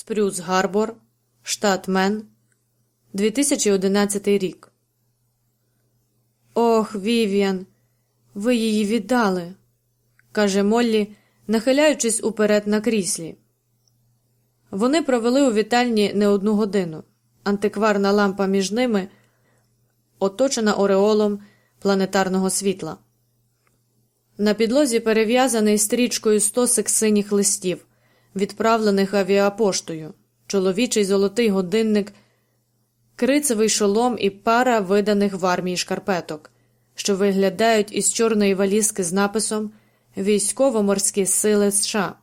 Спрюс Гарбор, штат Мен, 2011 рік. Ох, Вів'ян, ви її віддали, каже Моллі, нахиляючись уперед на кріслі. Вони провели у вітальні не одну годину. Антикварна лампа між ними оточена ореолом планетарного світла. На підлозі перев'язаний стрічкою стосик синіх листів, відправлених авіапоштою, чоловічий золотий годинник, крицевий шолом і пара виданих в армії шкарпеток, що виглядають із чорної валізки з написом Військово-морські сили США.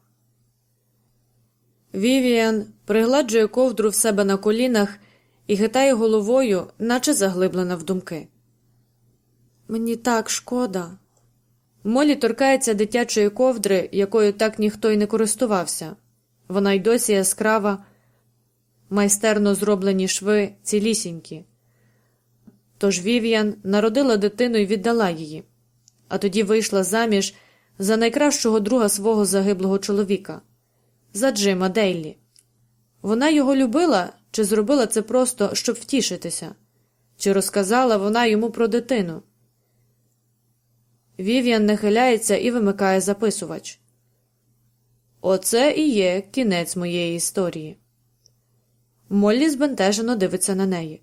Вівіан пригладжує ковдру в себе на колінах і хитає головою, наче заглиблена в думки. Мені так шкода. Молі торкається дитячої ковдри, якою так ніхто й не користувався. Вона й досі яскрава, майстерно зроблені шви цілісінькі. Тож Вів'ян народила дитину і віддала її, а тоді вийшла заміж за найкращого друга свого загиблого чоловіка, за Джима Дейлі. Вона його любила чи зробила це просто, щоб втішитися, чи розказала вона йому про дитину. Вів'ян нахиляється і вимикає записувач. Оце і є кінець моєї історії. Моллі збентежено дивиться на неї.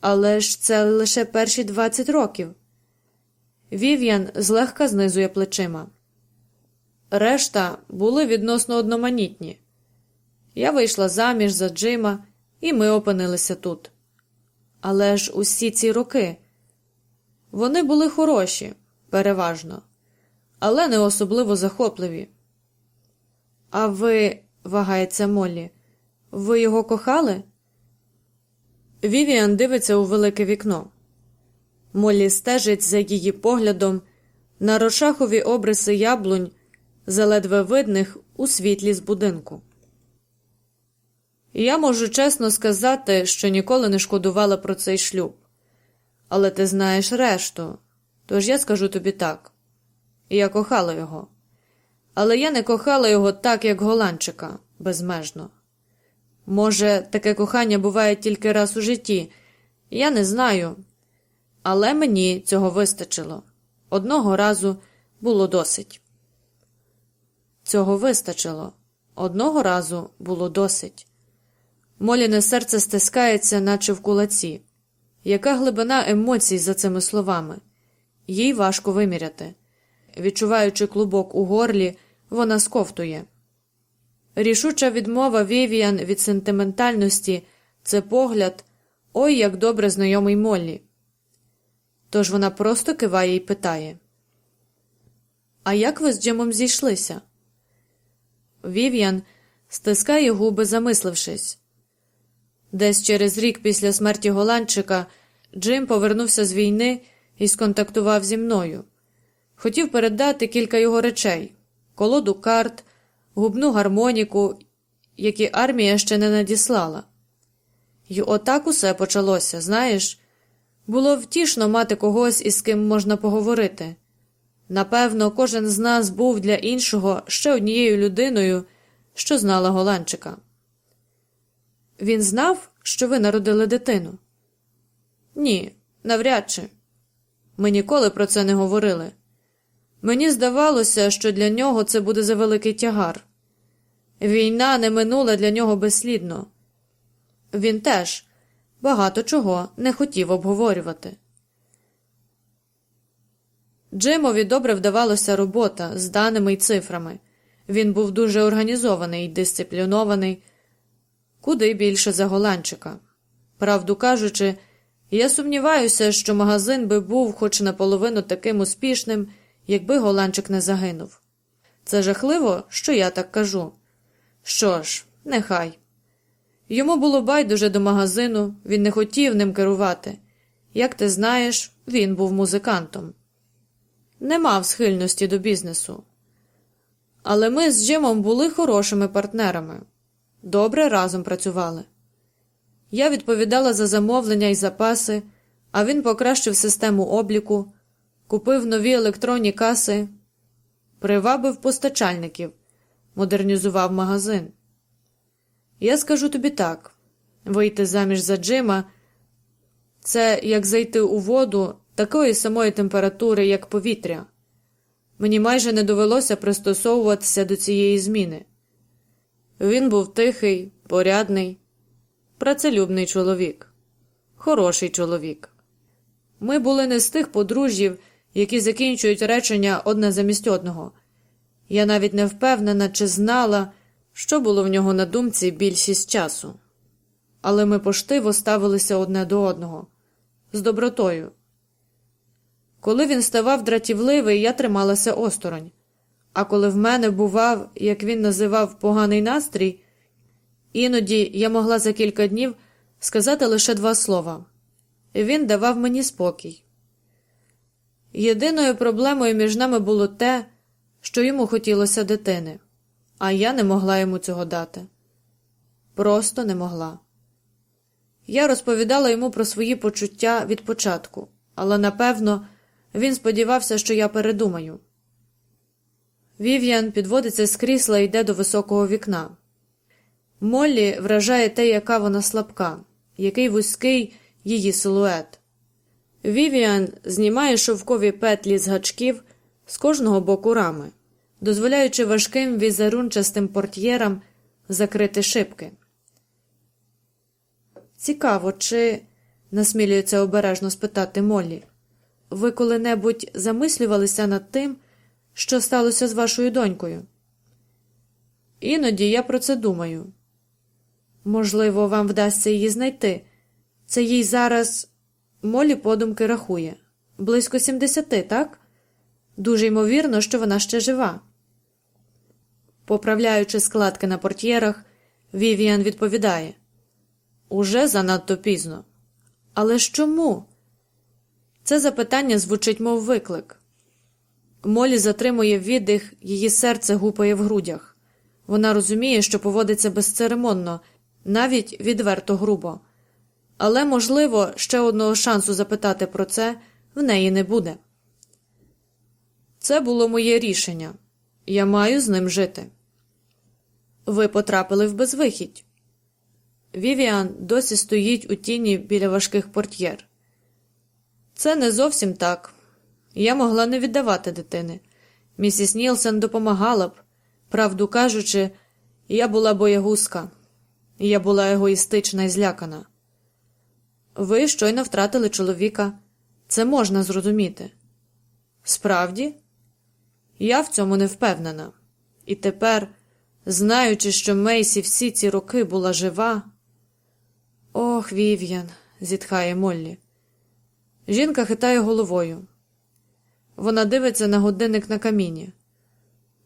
Але ж це лише перші двадцять років. Вів'ян злегка знизує плечима. Решта були відносно одноманітні. Я вийшла заміж за Джима, і ми опинилися тут. Але ж усі ці роки вони були хороші, переважно, але не особливо захопливі. А ви, вагається Моллі, ви його кохали? Вівіан дивиться у велике вікно. Моллі стежить за її поглядом на рошахові обриси яблунь, заледве видних у світлі з будинку. Я можу чесно сказати, що ніколи не шкодувала про цей шлюб. Але ти знаєш решту, тож я скажу тобі так я кохала його. Але я не кохала його так, як голландчика, безмежно. Може, таке кохання буває тільки раз у житті, я не знаю. Але мені цього вистачило. Одного разу було досить. Цього вистачило. Одного разу було досить. Моліне серце стискається, наче в кулаці. Яка глибина емоцій за цими словами? Їй важко виміряти. Відчуваючи клубок у горлі, вона сковтує. Рішуча відмова Вівіан від сентиментальності це погляд, ой як добре знайомий Моллі. Тож вона просто киває і питає: А як ви з Джимом зійшлися? Вів'ян стискає губи, замислившись. Десь через рік після смерті голландчика Джим повернувся з війни і сконтактував зі мною. Хотів передати кілька його речей колоду карт, губну гармоніку, які армія ще не надіслала. І отак усе почалося, знаєш. Було втішно мати когось, із ким можна поговорити. Напевно, кожен з нас був для іншого ще однією людиною, що знала голландчика. Він знав, що ви народили дитину? Ні, навряд чи. Ми ніколи про це не говорили. Мені здавалося, що для нього це буде за великий тягар. Війна не минула для нього безслідно. Він теж багато чого не хотів обговорювати. Джимові добре вдавалося робота з даними й цифрами. Він був дуже організований і дисциплінований, куди більше за голландчика. Правду кажучи, я сумніваюся, що магазин би був хоч наполовину таким успішним, якби голландчик не загинув. Це жахливо, що я так кажу. Що ж, нехай. Йому було байдуже до магазину, він не хотів ним керувати. Як ти знаєш, він був музикантом. Не мав схильності до бізнесу. Але ми з Джимом були хорошими партнерами, добре разом працювали. Я відповідала за замовлення і запаси, а він покращив систему обліку, купив нові електронні каси, привабив постачальників, модернізував магазин. Я скажу тобі так вийти заміж за Джима це як зайти у воду такої самої температури, як повітря. Мені майже не довелося пристосовуватися до цієї зміни. Він був тихий, порядний, працелюбний чоловік, хороший чоловік. Ми були не з тих подружжів, які закінчують речення одне замість одного. Я навіть не впевнена, чи знала, що було в нього на думці більшість часу. Але ми поштиво ставилися одне до одного з добротою. Коли він ставав дратівливий, я трималася осторонь, а коли в мене бував, як він називав, поганий настрій, іноді я могла за кілька днів сказати лише два слова він давав мені спокій. Єдиною проблемою між нами було те, що йому хотілося дитини, а я не могла йому цього дати. Просто не могла. Я розповідала йому про свої почуття від початку, але напевно він сподівався, що я передумаю. Вів'ян підводиться з крісла і йде до високого вікна. Моллі вражає те, яка вона слабка, який вузький її силует. Вівіан знімає шовкові петлі з гачків з кожного боку рами, дозволяючи важким візерунчастим портьєрам закрити шибки. Цікаво, чи, насмілюється обережно спитати Моллі, ви коли-небудь замислювалися над тим, що сталося з вашою донькою? Іноді я про це думаю. Можливо, вам вдасться її знайти. Це їй зараз Молі подумки рахує близько сімдесяти, так? Дуже ймовірно, що вона ще жива. Поправляючи складки на портьєрах, Вівіан відповідає Уже занадто пізно. Але ж чому? Це запитання звучить, мов виклик. Молі затримує віддих, її серце гупає в грудях. Вона розуміє, що поводиться безцеремонно, навіть відверто грубо. Але, можливо, ще одного шансу запитати про це в неї не буде. Це було моє рішення. Я маю з ним жити. Ви потрапили в безвихідь. Вівіан досі стоїть у тіні біля важких портьєр. Це не зовсім так. Я могла не віддавати дитини. Місіс Нілсен допомагала б, правду кажучи, я була боягузка, я була егоїстична і злякана. Ви щойно втратили чоловіка. Це можна зрозуміти. Справді, я в цьому не впевнена. І тепер, знаючи, що Мейсі всі ці роки була жива. Ох, Вів'ян, зітхає Моллі. Жінка хитає головою. Вона дивиться на годинник на каміні.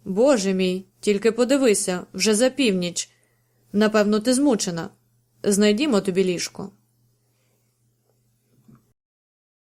Боже мій, тільки подивися, вже за північ. Напевно, ти змучена. Знайдімо тобі ліжко.